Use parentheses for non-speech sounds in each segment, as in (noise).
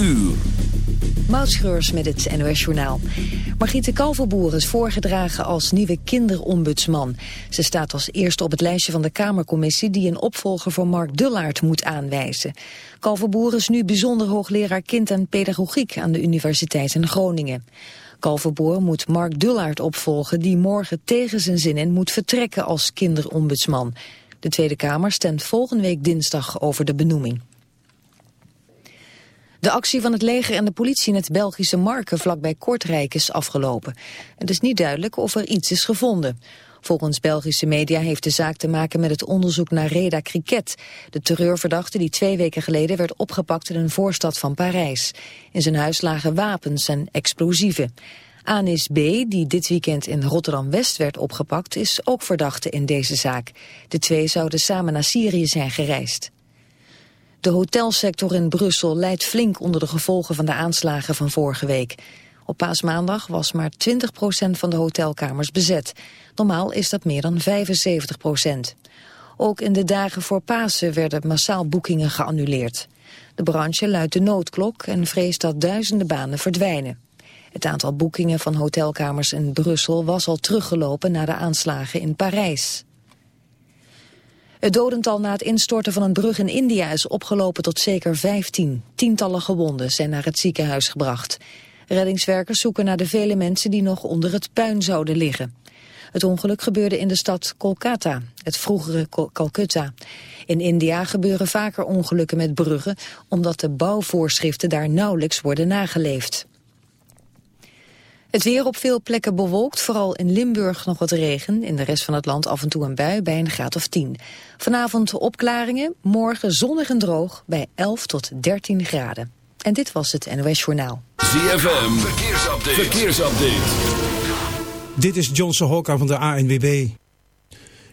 uur. Moutschreurs met het NOS Journaal. Margriete Kalverboer is voorgedragen als nieuwe kinderombudsman. Ze staat als eerste op het lijstje van de Kamercommissie... die een opvolger voor Mark Dullaert moet aanwijzen. Kalverboer is nu bijzonder hoogleraar kind en pedagogiek... aan de Universiteit in Groningen. Kalverboer moet Mark Dullaert opvolgen... die morgen tegen zijn zin in moet vertrekken als kinderombudsman. De Tweede Kamer stemt volgende week dinsdag over de benoeming. De actie van het leger en de politie in het Belgische Marken vlakbij Kortrijk is afgelopen. Het is niet duidelijk of er iets is gevonden. Volgens Belgische media heeft de zaak te maken met het onderzoek naar Reda Cricket, de terreurverdachte die twee weken geleden werd opgepakt in een voorstad van Parijs. In zijn huis lagen wapens en explosieven. Anis B., die dit weekend in Rotterdam-West werd opgepakt, is ook verdachte in deze zaak. De twee zouden samen naar Syrië zijn gereisd. De hotelsector in Brussel leidt flink onder de gevolgen van de aanslagen van vorige week. Op paasmaandag was maar 20% van de hotelkamers bezet. Normaal is dat meer dan 75% Ook in de dagen voor Pasen werden massaal boekingen geannuleerd. De branche luidt de noodklok en vreest dat duizenden banen verdwijnen. Het aantal boekingen van hotelkamers in Brussel was al teruggelopen na de aanslagen in Parijs. Het dodental na het instorten van een brug in India is opgelopen tot zeker 15. Tientallen gewonden zijn naar het ziekenhuis gebracht. Reddingswerkers zoeken naar de vele mensen die nog onder het puin zouden liggen. Het ongeluk gebeurde in de stad Kolkata, het vroegere Calcutta. In India gebeuren vaker ongelukken met bruggen... omdat de bouwvoorschriften daar nauwelijks worden nageleefd. Het weer op veel plekken bewolkt, vooral in Limburg nog wat regen. In de rest van het land af en toe een bui bij een graad of 10. Vanavond opklaringen, morgen zonnig en droog bij 11 tot 13 graden. En dit was het NOS Journaal. ZFM, verkeersupdate. verkeersupdate. Dit is Johnson Hokka van de ANWB.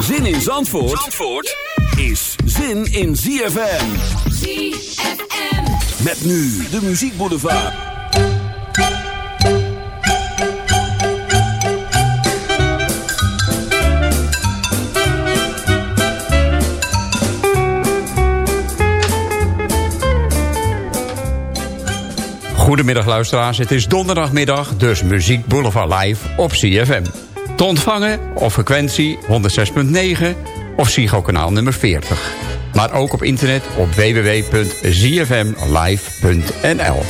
Zin in Zandvoort, Zandvoort is zin in ZFM. ZFM. Met nu de muziekboulevard. Goedemiddag luisteraars, het is donderdagmiddag, dus Muziek Boulevard Live op CFM. Te ontvangen op frequentie 106.9 of Psycho kanaal nummer 40. Maar ook op internet op www.zfmlive.nl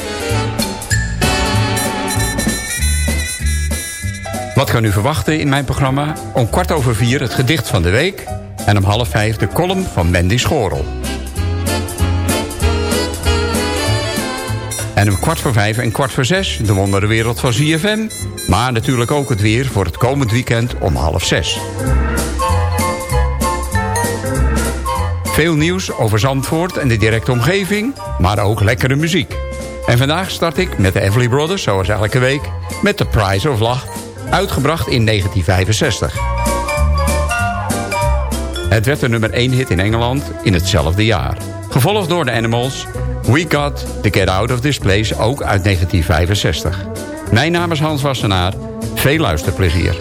Wat kan u verwachten in mijn programma? Om kwart over vier het gedicht van de week... en om half vijf de column van Mandy Schorel. En om kwart voor vijf en kwart voor zes de wonderenwereld van ZFM. Maar natuurlijk ook het weer voor het komend weekend om half zes. Veel nieuws over Zandvoort en de directe omgeving, maar ook lekkere muziek. En vandaag start ik met de Everly Brothers, zoals elke week, met The Price of Love, uitgebracht in 1965. Het werd de nummer 1 hit in Engeland in hetzelfde jaar. Gevolgd door de Animals we Got The Get Out Of This Place, ook uit 1965. Mijn naam is Hans Wassenaar. Veel luisterplezier.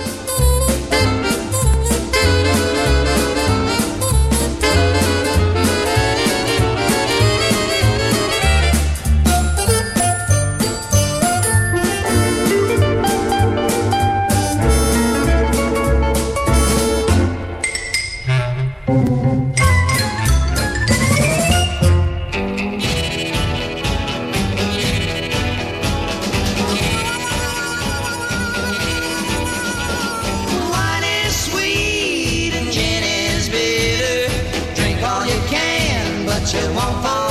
bitter. Drink all you can, but you won't fall.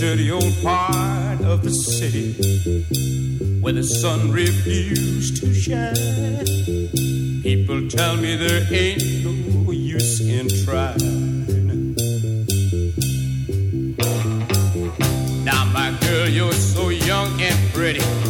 dirty old part of the city where the sun refused to shine. People tell me there ain't no use in trying. Now, my girl, you're so young and pretty.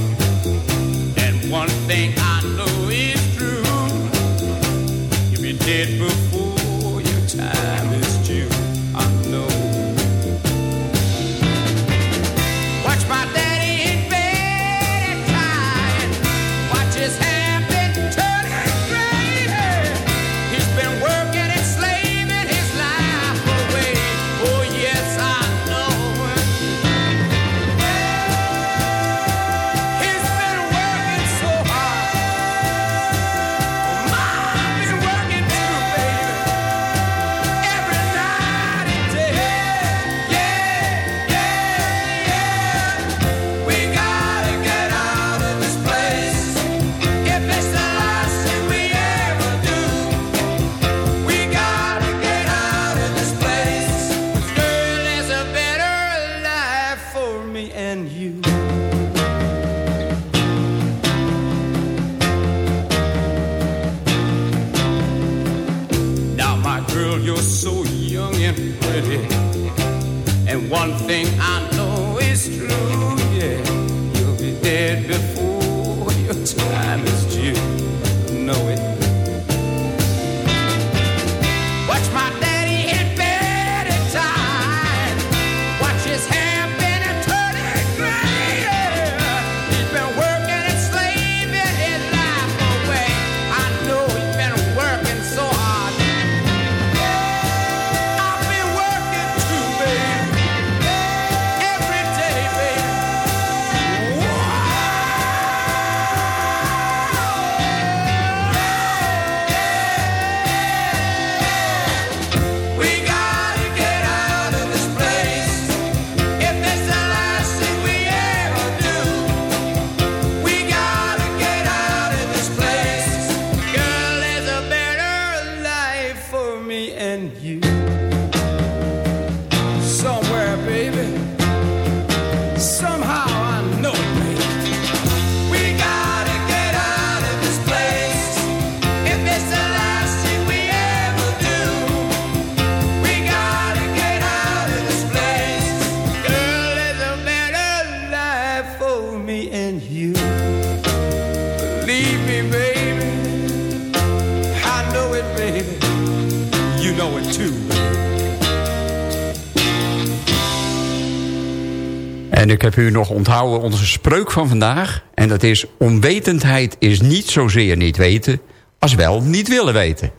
Nog onthouden onze spreuk van vandaag. En dat is, onwetendheid is niet zozeer niet weten... als wel niet willen weten.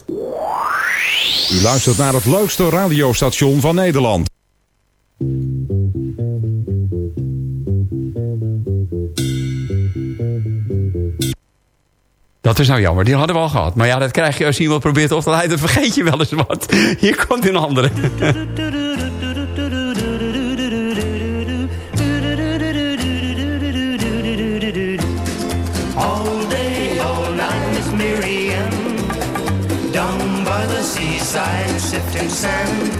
U luistert naar het leukste radiostation van Nederland. Dat is nou jammer, die hadden we al gehad. Maar ja, dat krijg je als iemand probeert op te leiden... dan vergeet je wel eens wat. Hier komt een andere. (laughs) Down by the seaside, sifting sand.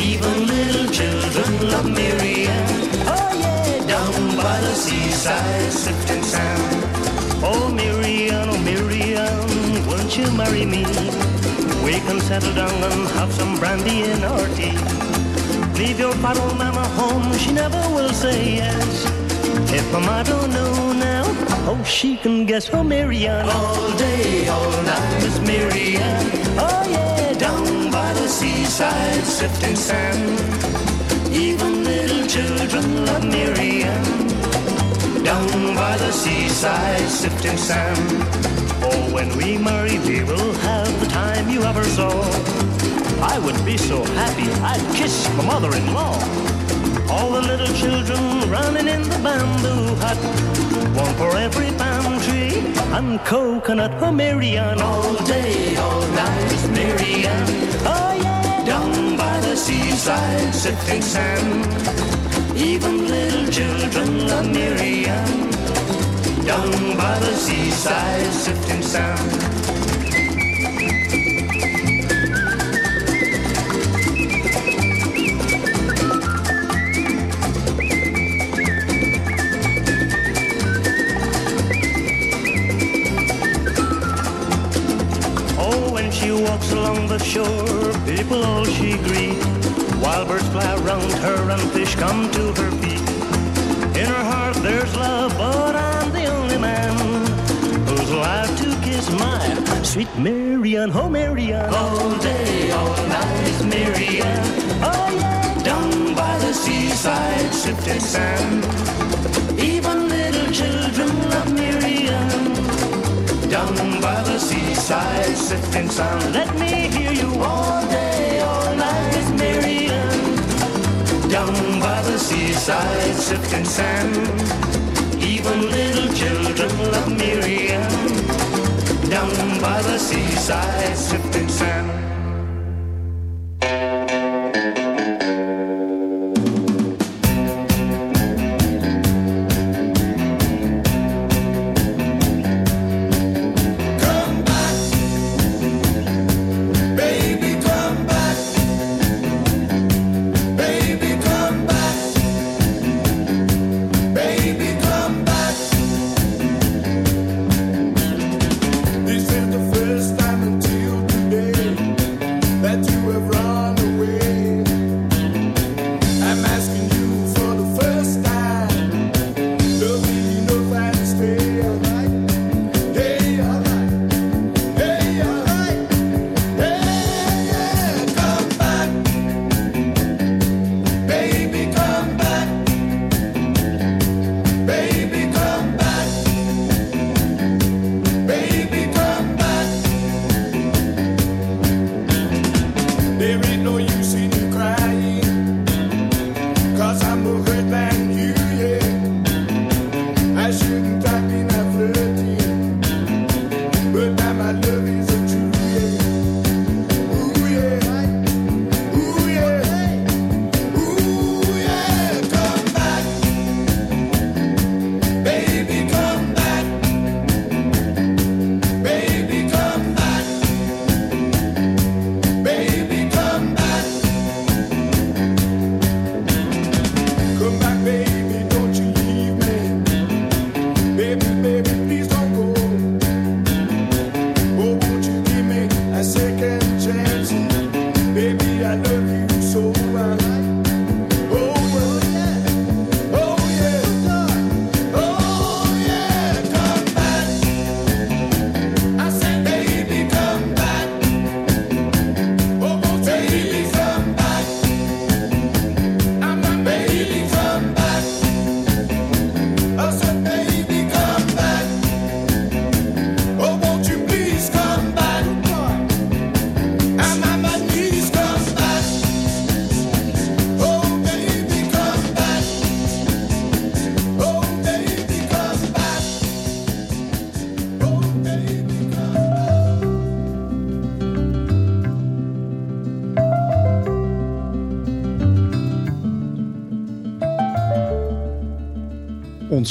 Even little children love Miriam. Oh yeah, down by the seaside, sifting sand. Oh Miriam, oh Miriam, won't you marry me? We can settle down and have some brandy in our tea. Leave your bottle mama home, she never will say yes. If mama don't know now, oh, she can guess. Oh, Marianne. All day, all night, Miss Marianne. Oh, yeah, down by the seaside, sifting sand. Even little children love Marianne. Down by the seaside, sifting sand. Oh, when we marry, we will have the time you ever saw. I would be so happy, I'd kiss my mother-in-law. All the little children running in the bamboo hut. One for every palm tree and coconut. for Marianne, all day, all night is Marianne. Oh, yeah, down by the seaside, sifting sand. Even little children love Marianne. Down by the seaside, sifting sand. Shore, people all she greet. Wild birds fly around her and fish come to her feet. In her heart there's love, but I'm the only man who's alive to kiss my sweet Marianne. Oh, Marianne. All day, all night is Marianne. Oh, yeah. Down by the seaside, sifting sand. Even seaside, sifting sound. Let me hear you all day, all night, Miss Marian. Down by the seaside, sifting sand. Even little children love Marian. Down by the seaside, sand. Come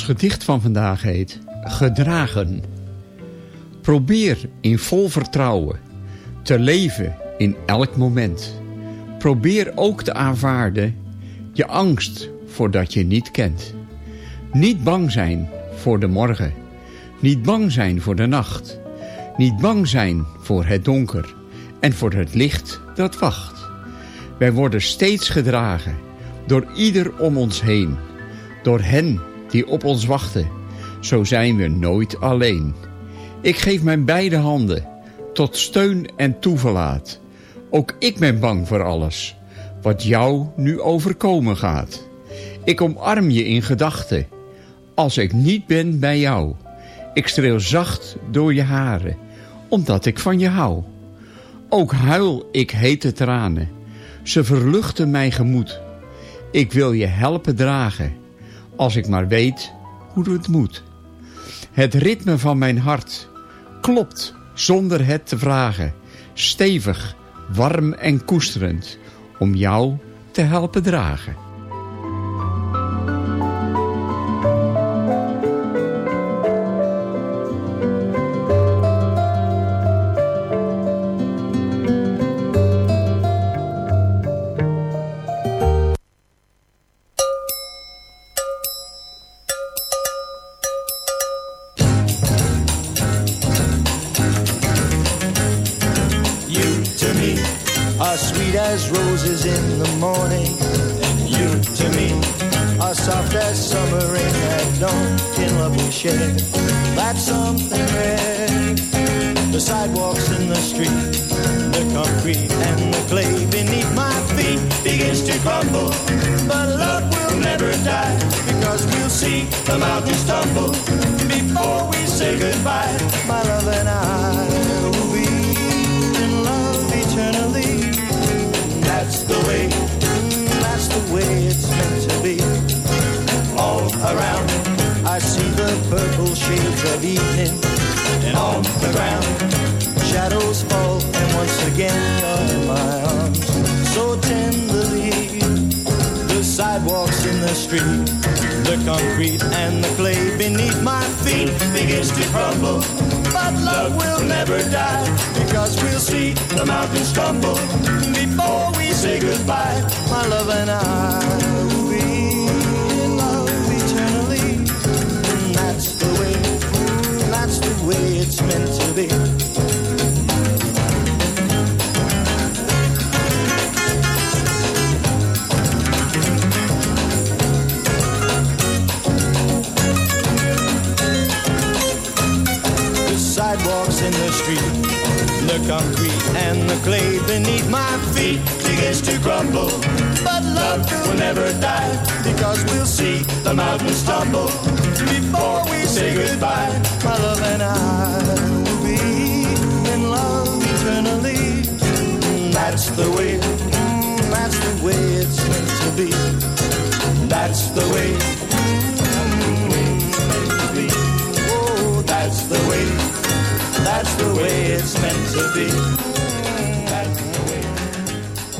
gedicht van vandaag heet Gedragen. Probeer in vol vertrouwen te leven in elk moment. Probeer ook te aanvaarden je angst voordat je niet kent. Niet bang zijn voor de morgen. Niet bang zijn voor de nacht. Niet bang zijn voor het donker en voor het licht dat wacht. Wij worden steeds gedragen door ieder om ons heen. Door hen die op ons wachten. Zo zijn we nooit alleen. Ik geef mijn beide handen tot steun en toeverlaat. Ook ik ben bang voor alles wat jou nu overkomen gaat. Ik omarm je in gedachten als ik niet ben bij jou. Ik streel zacht door je haren, omdat ik van je hou. Ook huil ik hete tranen, ze verluchten mijn gemoed. Ik wil je helpen dragen, als ik maar weet hoe het moet. Het ritme van mijn hart klopt zonder het te vragen. Stevig, warm en koesterend, om jou te helpen dragen. Never because we'll see the mountains tumble before we say goodbye. My love and I will be in love eternally. And that's the way, that's the way it's meant to be. The concrete and the clay beneath my feet begins to crumble. But love will never die because we'll see the mountains tumble before we say goodbye. My love and I will be in love eternally. That's the way, that's the way it's meant to be. That's the way. meant to be. Oh, that's the way. That's the way it's meant to be. That's the way.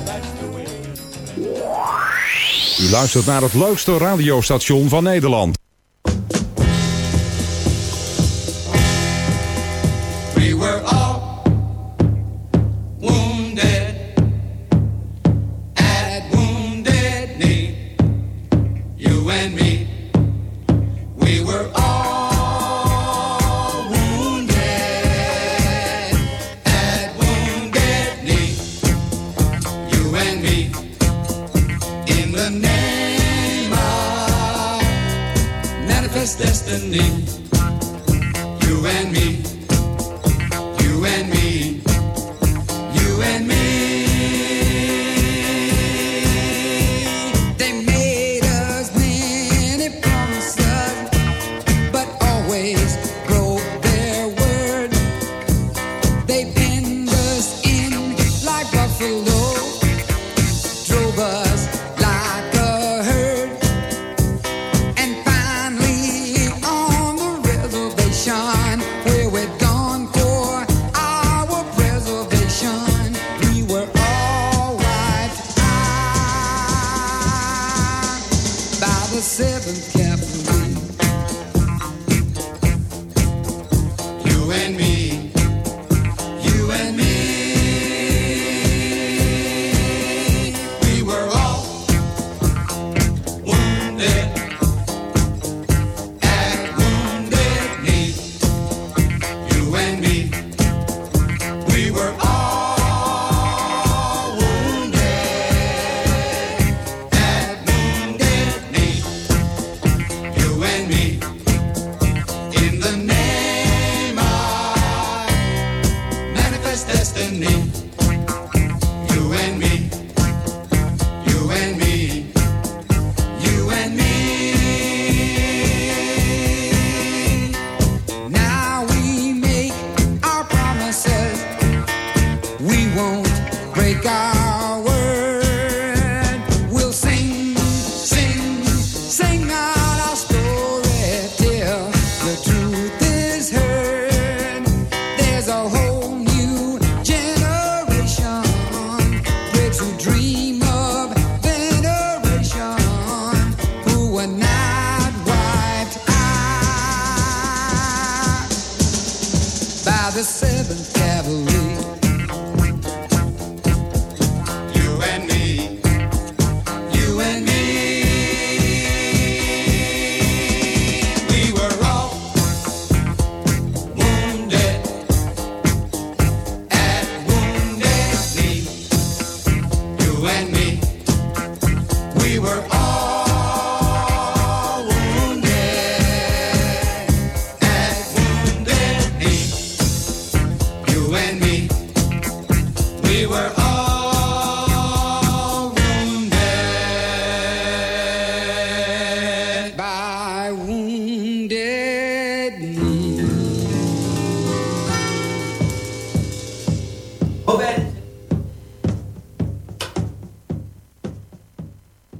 That's the way. U luistert naar het leukste radiostation van Nederland.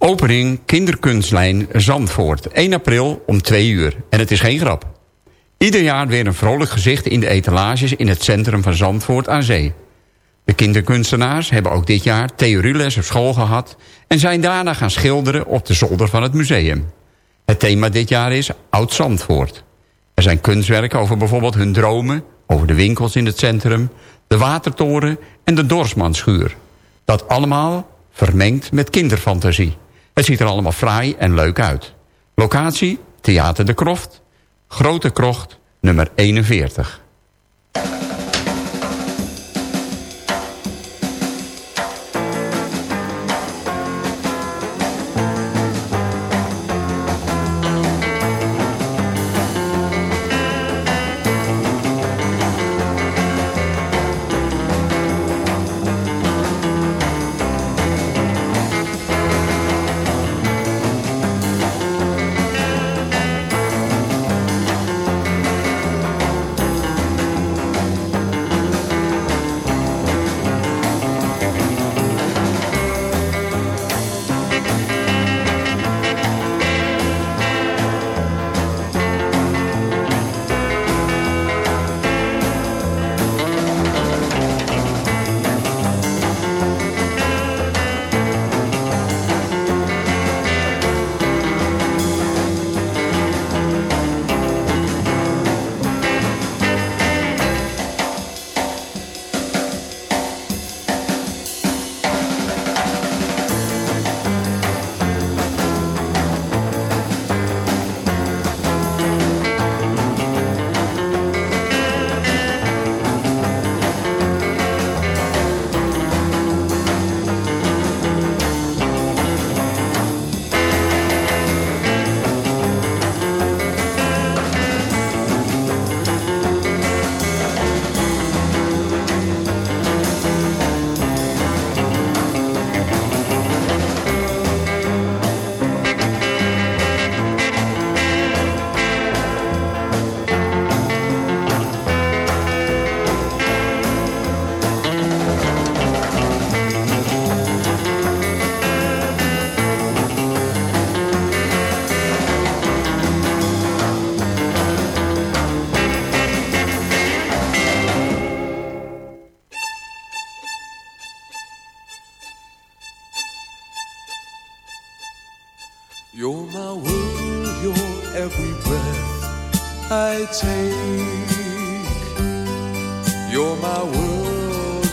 Opening Kinderkunstlijn Zandvoort. 1 april om 2 uur. En het is geen grap. Ieder jaar weer een vrolijk gezicht in de etalages... in het centrum van Zandvoort aan zee. De kinderkunstenaars hebben ook dit jaar theorieles op school gehad... en zijn daarna gaan schilderen op de zolder van het museum. Het thema dit jaar is Oud-Zandvoort. Er zijn kunstwerken over bijvoorbeeld hun dromen... over de winkels in het centrum, de watertoren en de Dorsmanschuur. Dat allemaal vermengd met kinderfantasie. Het ziet er allemaal fraai en leuk uit. Locatie, Theater de Krocht, Grote Krocht, nummer 41.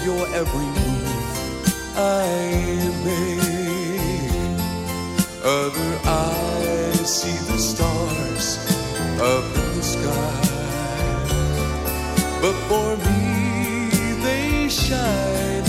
You're every move I make. Other eyes see the stars up in the sky, but for me they shine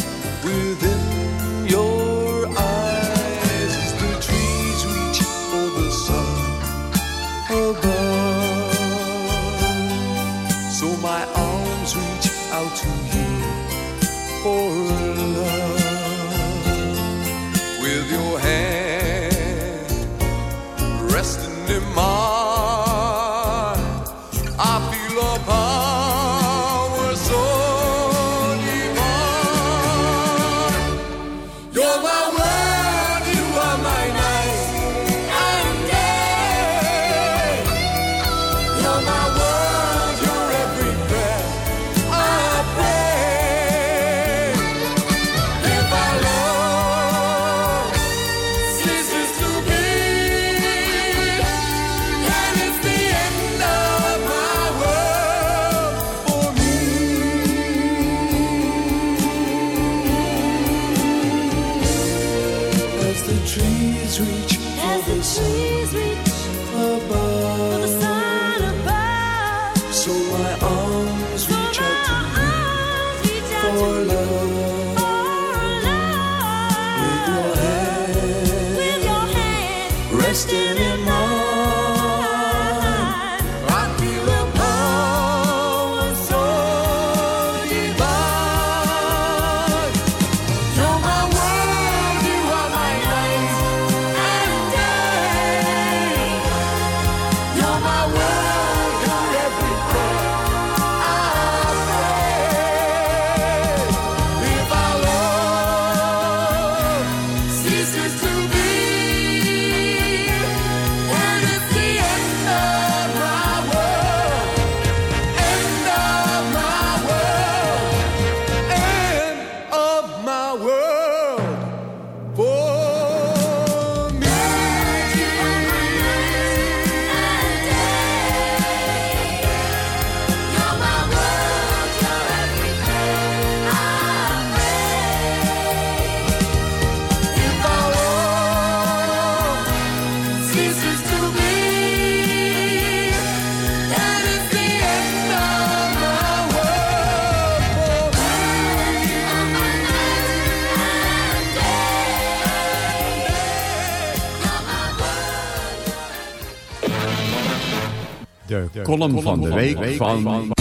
De column van de week van...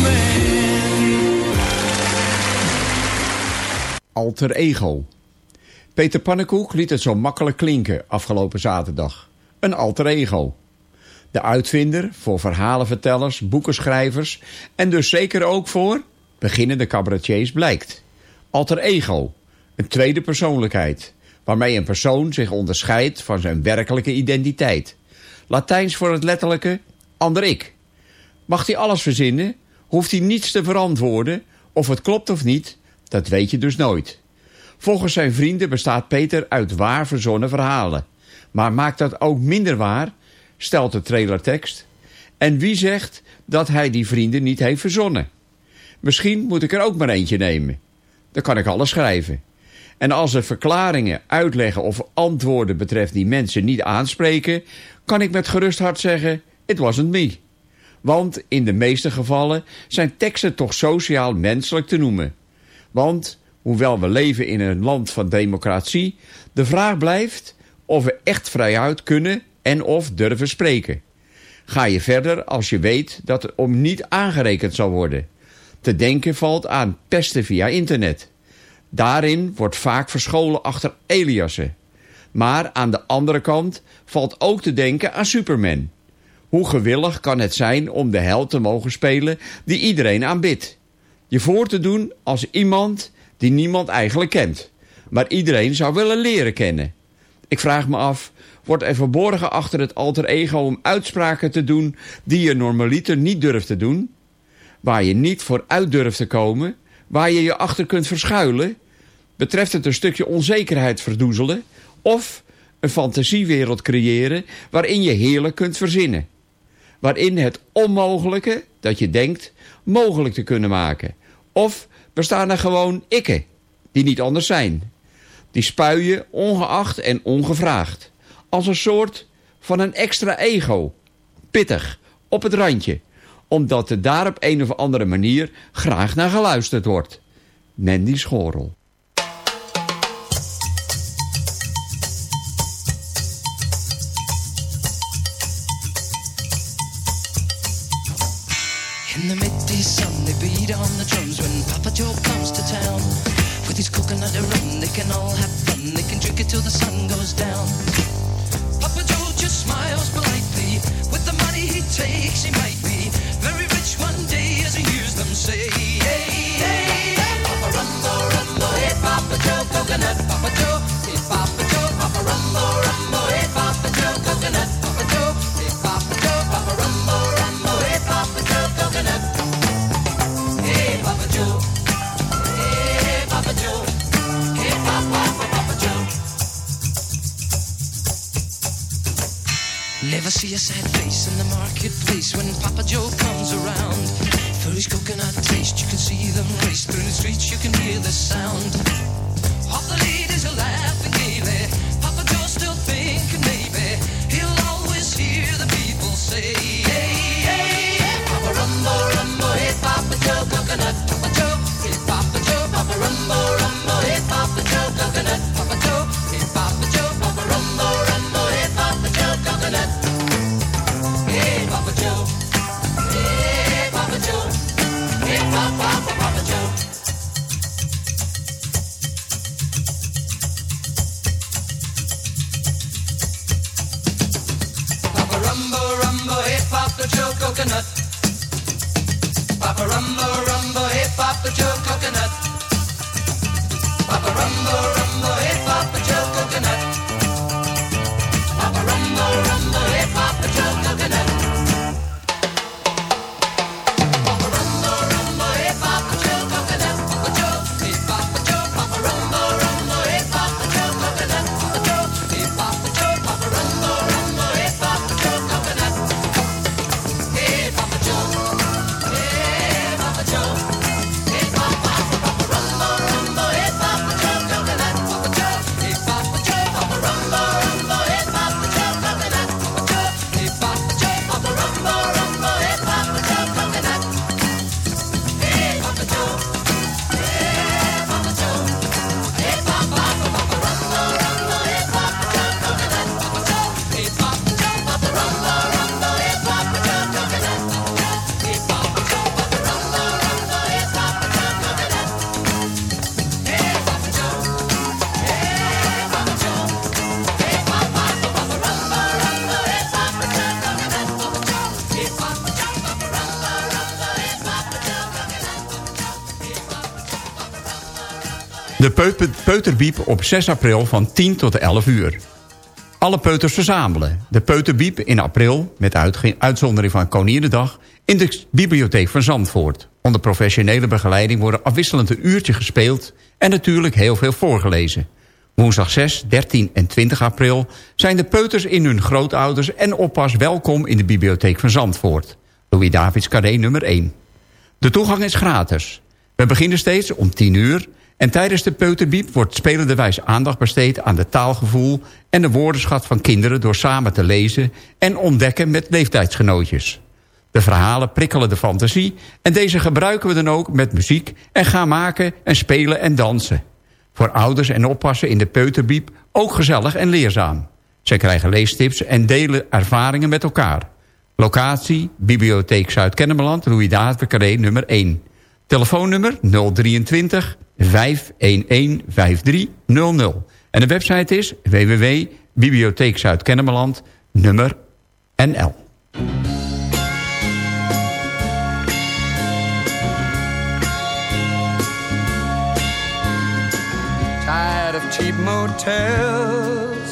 Alter Ego. Peter Pannenkoek liet het zo makkelijk klinken afgelopen zaterdag. Een alter ego. De uitvinder voor verhalenvertellers, boekenschrijvers... en dus zeker ook voor beginnende cabaretiers blijkt. Alter ego. Een tweede persoonlijkheid... waarmee een persoon zich onderscheidt van zijn werkelijke identiteit. Latijns voor het letterlijke ander ik. Mag hij alles verzinnen? Hoeft hij niets te verantwoorden? Of het klopt of niet? Dat weet je dus nooit. Volgens zijn vrienden bestaat Peter uit waar verzonnen verhalen. Maar maakt dat ook minder waar? Stelt de trailertekst. En wie zegt dat hij die vrienden niet heeft verzonnen? Misschien moet ik er ook maar eentje nemen. Dan kan ik alles schrijven. En als er verklaringen, uitleggen of antwoorden betreft die mensen niet aanspreken... kan ik met gerust hart zeggen, it wasn't me. Want in de meeste gevallen zijn teksten toch sociaal menselijk te noemen. Want, hoewel we leven in een land van democratie... de vraag blijft of we echt vrijuit kunnen en of durven spreken. Ga je verder als je weet dat het om niet aangerekend zal worden. Te denken valt aan pesten via internet. Daarin wordt vaak verscholen achter Eliassen. Maar aan de andere kant valt ook te denken aan Superman. Hoe gewillig kan het zijn om de held te mogen spelen die iedereen aanbidt? Je voor te doen als iemand die niemand eigenlijk kent. Maar iedereen zou willen leren kennen. Ik vraag me af, wordt er verborgen achter het alter ego om uitspraken te doen die je normaliter niet durft te doen? Waar je niet voor uit durft te komen? Waar je je achter kunt verschuilen? Betreft het een stukje onzekerheid verdoezelen? Of een fantasiewereld creëren waarin je heerlijk kunt verzinnen? Waarin het onmogelijke, dat je denkt, mogelijk te kunnen maken? Of bestaan er gewoon ikken, die niet anders zijn? Die spuien ongeacht en ongevraagd. Als een soort van een extra ego. Pittig, op het randje. Omdat er daar op een of andere manier graag naar geluisterd wordt. Mandy Schorel. peuterbiep op 6 april van 10 tot 11 uur. Alle peuters verzamelen. De peuterbiep in april, met uitzondering van Koninginnedag... in de bibliotheek van Zandvoort. Onder professionele begeleiding worden afwisselend een uurtje gespeeld... en natuurlijk heel veel voorgelezen. Woensdag 6, 13 en 20 april zijn de peuters in hun grootouders en oppas welkom in de bibliotheek van Zandvoort. Louis Davids Carré nummer 1. De toegang is gratis. We beginnen steeds om 10 uur en tijdens de peuterbiep wordt spelenderwijs aandacht besteed aan het taalgevoel... en de woordenschat van kinderen door samen te lezen... en ontdekken met leeftijdsgenootjes. De verhalen prikkelen de fantasie... en deze gebruiken we dan ook met muziek... en gaan maken en spelen en dansen. Voor ouders en oppassen in de peuterbiep ook gezellig en leerzaam. Zij krijgen leestips en delen ervaringen met elkaar. Locatie, Bibliotheek Zuid-Kennemerland, Louis David Carré nummer 1... Telefoonnummer 023 511 5300. En de website is www.bibliotheekzuidkennemerland nummer NL. Tired of cheap motels,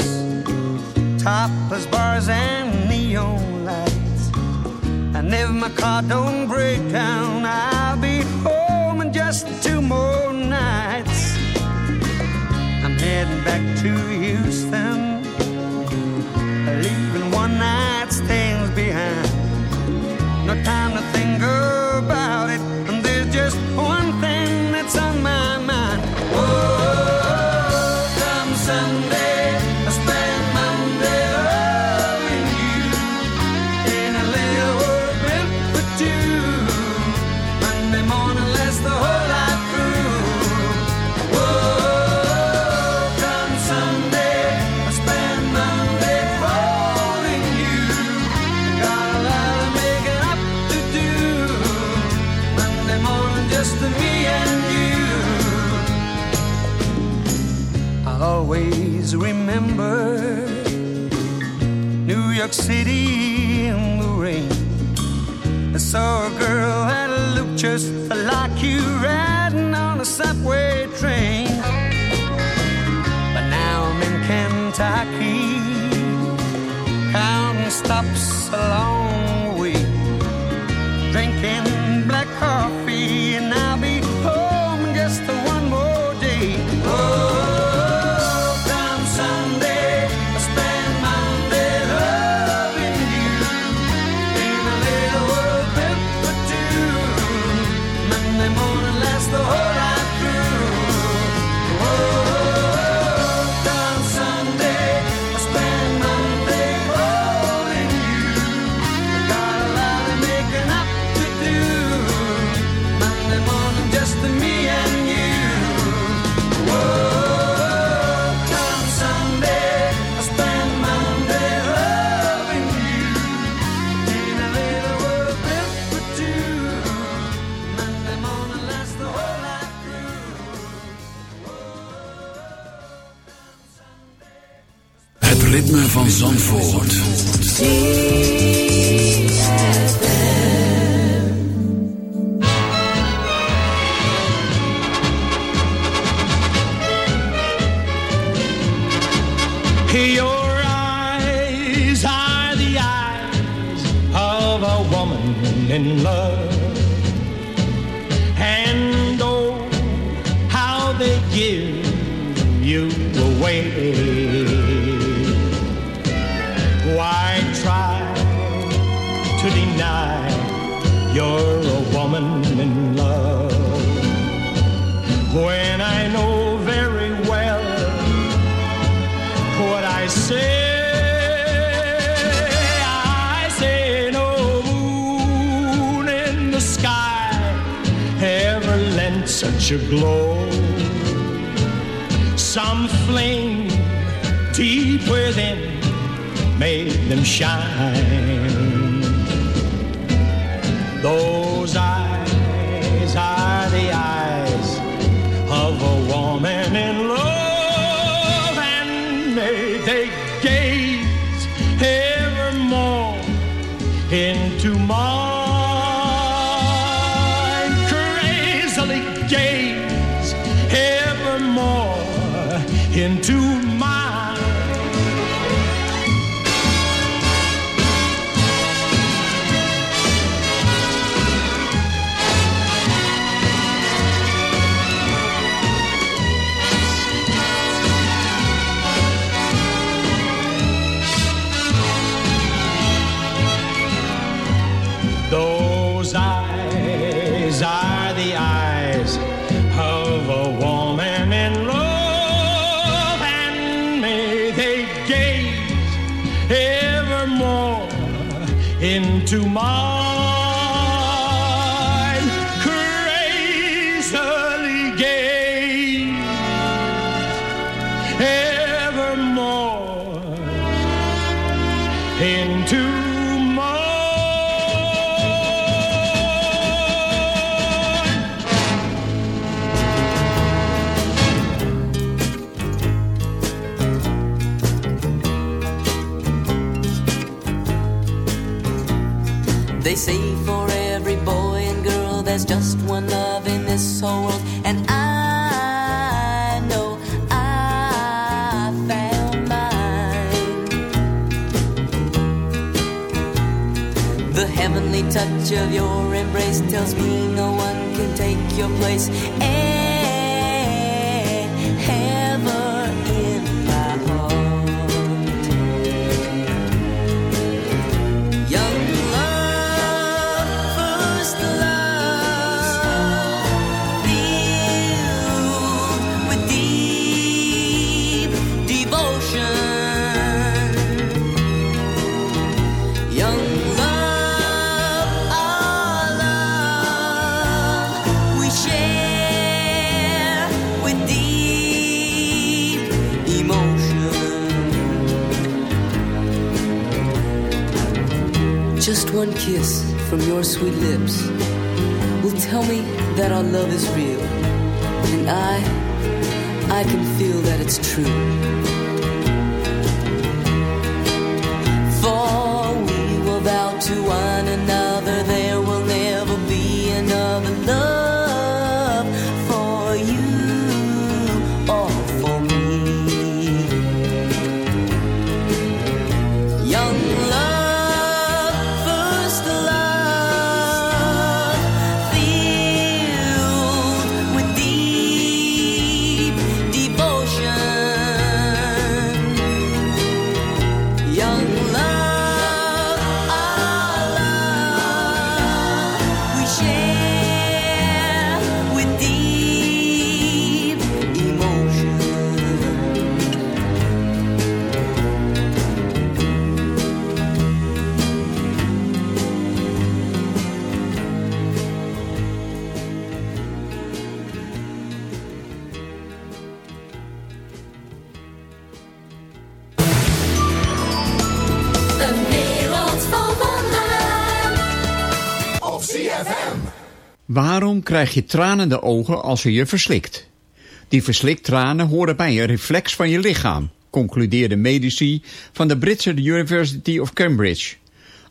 topless bars and neon lights. And if my car don't break down, I just two more nights. I'm heading back to Houston. city in the rain. I saw a girl that looked just like you riding on a subway train. But now I'm in Kentucky, counting stops along. into mine. Crazily gaze evermore into touch of your embrace tells me no one can take your place. And one kiss from your sweet lips will tell me that our love is real. And I, I can feel that it's true. Waarom krijg je tranende ogen als je je verslikt? Die verslikt tranen horen bij een reflex van je lichaam, concludeerde medici van de Britse University of Cambridge.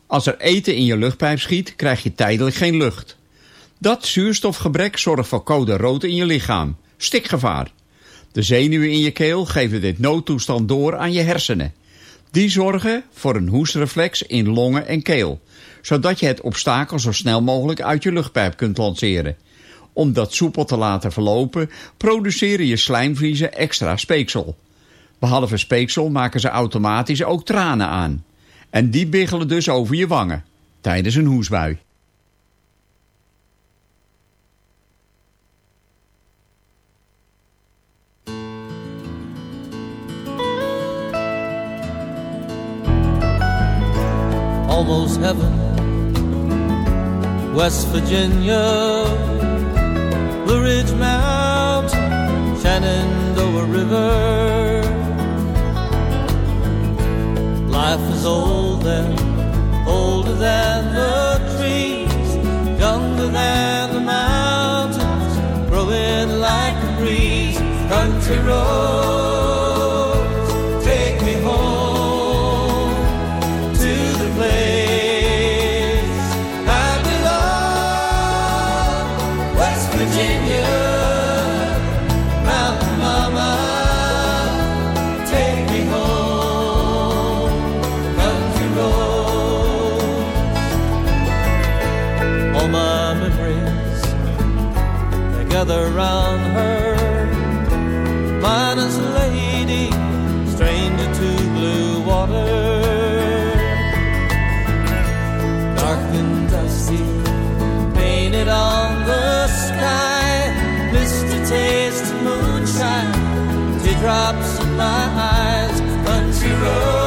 Als er eten in je luchtpijp schiet, krijg je tijdelijk geen lucht. Dat zuurstofgebrek zorgt voor code rood in je lichaam, stikgevaar. De zenuwen in je keel geven dit noodtoestand door aan je hersenen. Die zorgen voor een hoestreflex in longen en keel, zodat je het obstakel zo snel mogelijk uit je luchtpijp kunt lanceren. Om dat soepel te laten verlopen, produceren je slijmvliezen extra speeksel. Behalve speeksel maken ze automatisch ook tranen aan. En die biggelen dus over je wangen, tijdens een hoesbui. Almost heaven. West Virginia, Blue Ridge Mountain, Shenandoah River. Life is old and older than the trees, younger than the mountains, growing like a breeze. Country roads, teardrops in my eyes. Country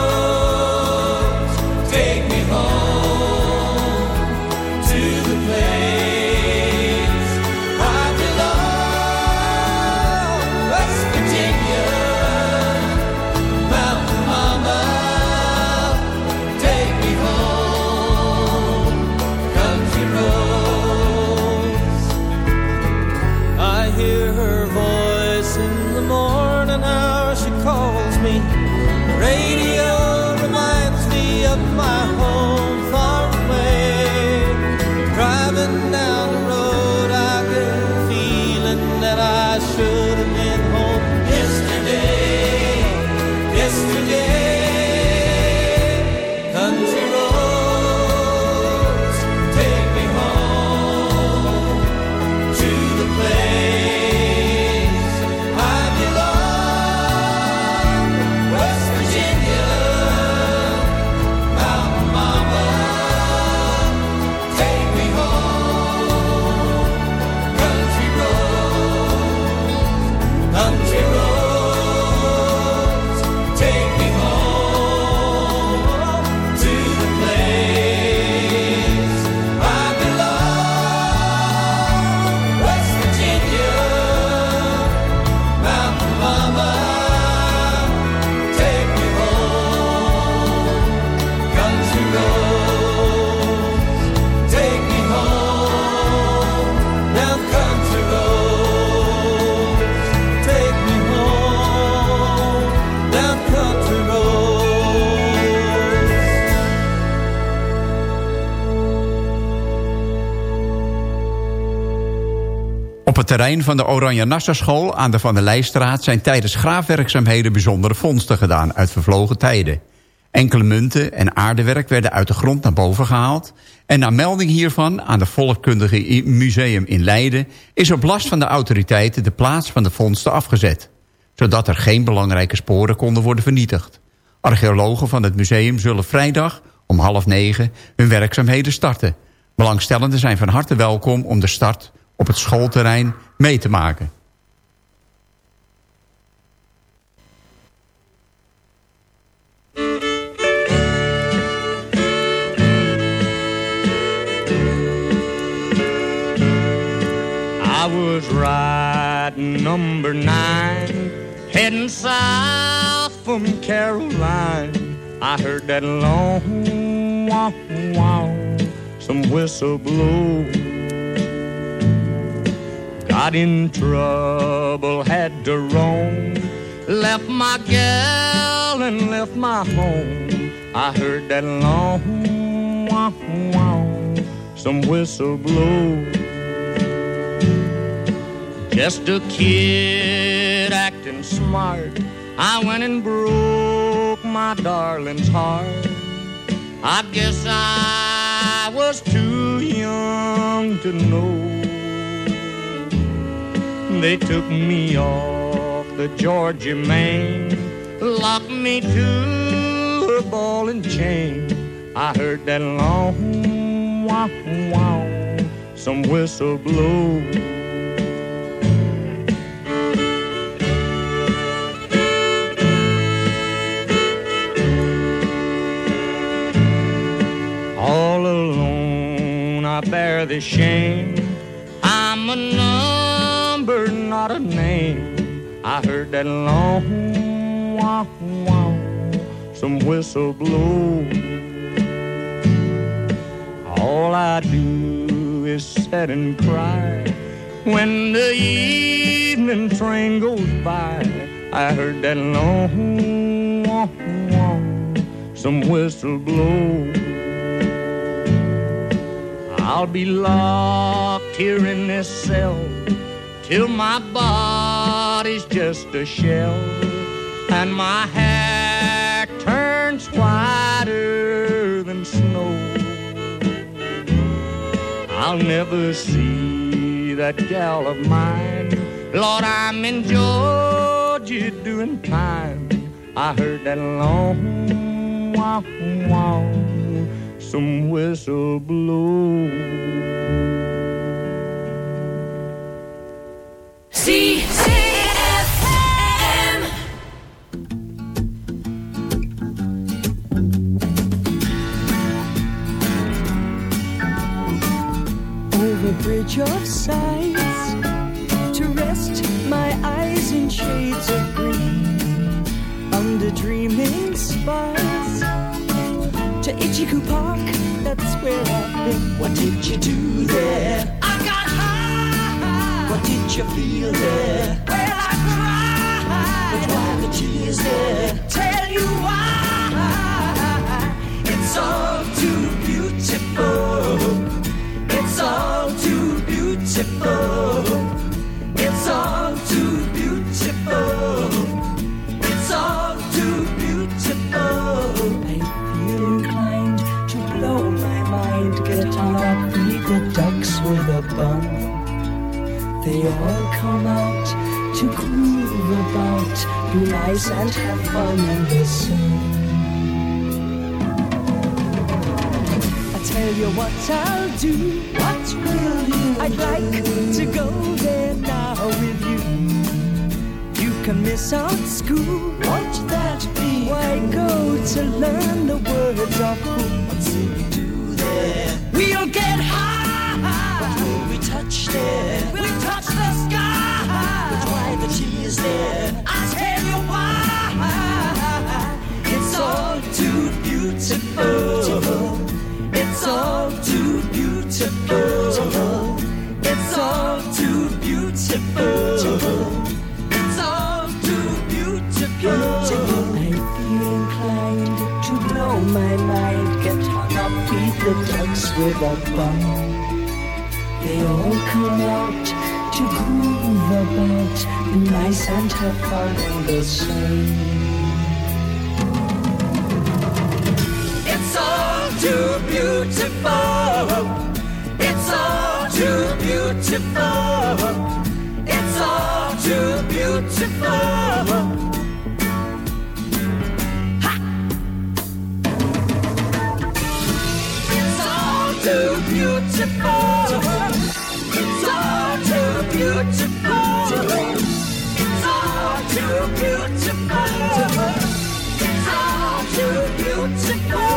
het terrein van de Oranje Nassau aan de Van der Leijstraat... zijn tijdens graafwerkzaamheden bijzondere vondsten gedaan uit vervlogen tijden. Enkele munten en aardewerk werden uit de grond naar boven gehaald... en na melding hiervan aan de Volkskundige I- Museum in Leiden... is op last van de autoriteiten de plaats van de vondsten afgezet... zodat er geen belangrijke sporen konden worden vernietigd. Archeologen van het museum zullen vrijdag om half negen hun werkzaamheden starten. Belangstellenden zijn van harte welkom om de start op het schoolterrein mee te maken. I was riding number nine, heading south from Caroline. I heard that long wow wow, some whistle blow. Got in trouble, had to roam. Left my gal and left my home. I heard that long wow wow, some whistle blow. Just a kid acting smart. I went and broke my darling's heart. I guess I was too young to know. They took me off the Georgia main, locked me to a ball and chain. I heard that long wow wow, some whistle blow. All alone I bear the shame. I heard that long wow wow, some whistle blow. All I do is sit and cry when the evening train goes by. I heard that long wow wow, some whistle blow. I'll be locked here in this cell till my body's just a shell and my hair turns whiter than snow. I'll never see that gal of mine. Lord, I'm in Georgia doing time. I heard that long wow some whistle blow. ZFM. Over bridge of sights to rest my eyes in shades of green under dreaming spires to Ichiku Park. That's where I've been. What did you do there? I got high. What did you feel there? Well, I cried. But why the tears there? Tell you why. It's all too beautiful. It's all too beautiful. It's all too beautiful. I feel inclined to blow my mind, get on up, the ducks with a bun. They all come out to groove about, be nice and have fun in the tell you what I'll do. What will you? I'd like to go there now with you. You can miss out school. Won't that be? Why go to learn the words of who? What's it we do there? We'll get high. What will we touch there? We'll touch the sky. But why the tears there? I tell you why. It's all too beautiful. All too beautiful. It's all too beautiful. It's all too beautiful. I feel inclined to blow my mind, get hung up, feed the ducks with a bun. They all come out to groove about, be nice and have fun in the sun. Too beautiful. It's all too beautiful. It's all too beautiful. It's all too beautiful. It's all too beautiful. It's all too beautiful. It's all too beautiful.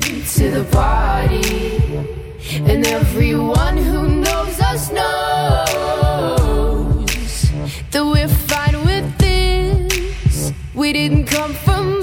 to the party. And everyone who knows us knows that we're fine with this. We didn't come from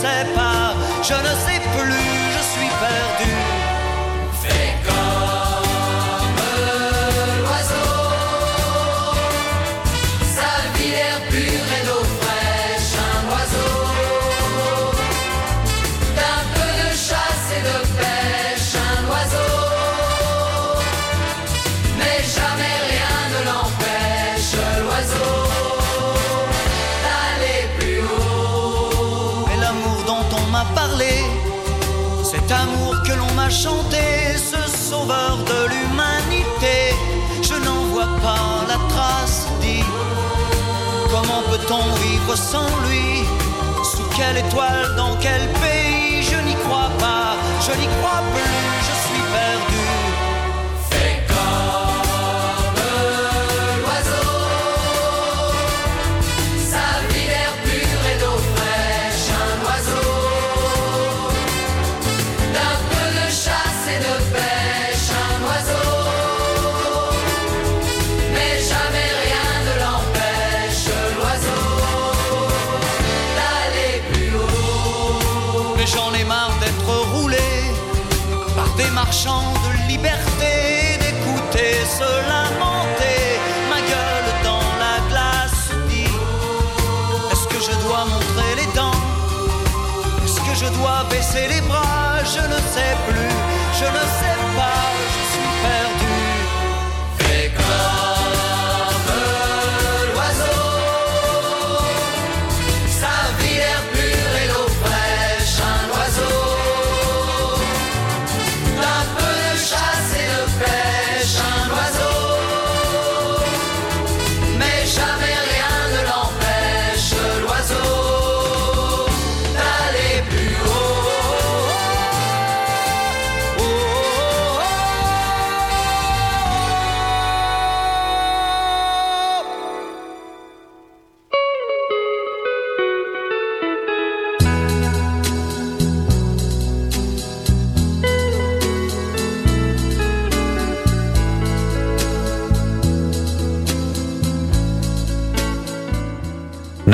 sais pas, je ne sais plus, chanté, ce sauveur de l'humanité, je n'en vois pas la trace, dis. Comment peut-on vivre sans lui? Sous quelle étoile, dans quel pays? Je n'y crois pas, je n'y crois plus, d'écouter se lamenter, ma gueule dans la glace dit Est-ce que je dois montrer les dents? Est-ce que je dois baisser les bras?